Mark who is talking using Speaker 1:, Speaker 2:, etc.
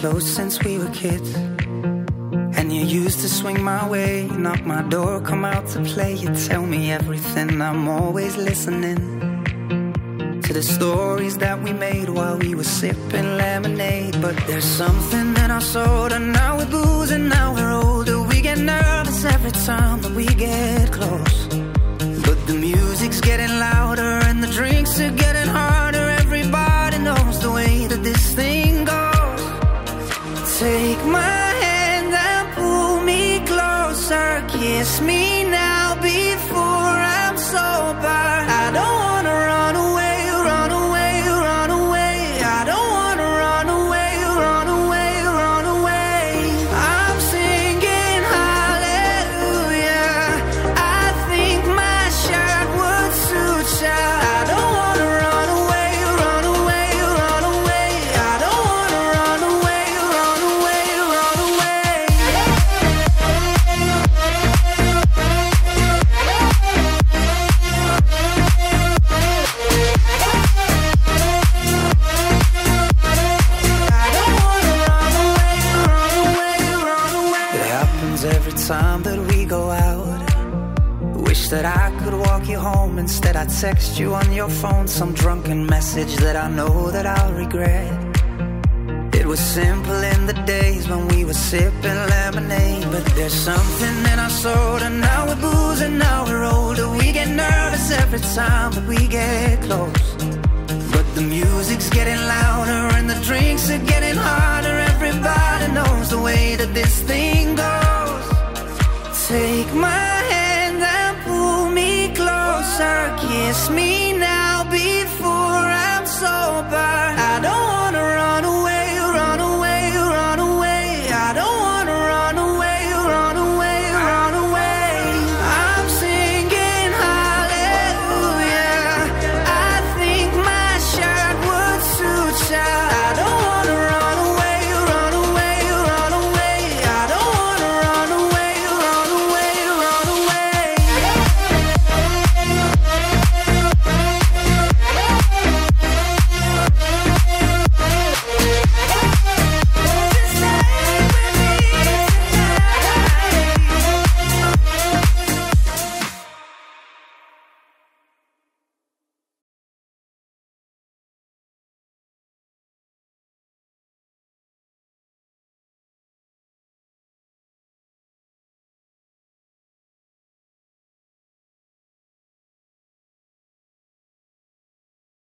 Speaker 1: close since we were kids. And you used to swing my way, knock my door, come out to play. You tell me everything, I'm always listening. To the stories that we made while we were sipping lemonade. But there's something in our soul, and now we're booze, and now we're older. We get nervous every time that we get close. But the music's getting louder, and the drinks are getting harder. Kiss me happens every time that we go out. Wish that I could walk you home. Instead, I text you on your phone some drunken message that I know that I'll regret. It was simple in the days when we were sipping lemonade. But there's something in our soul, and now we're boozing, now we're older. We get nervous every time that we get close. But the music's getting louder and the drinks are getting harder. Everybody knows the way that this thing. Take my hand and pull me closer. Kiss me now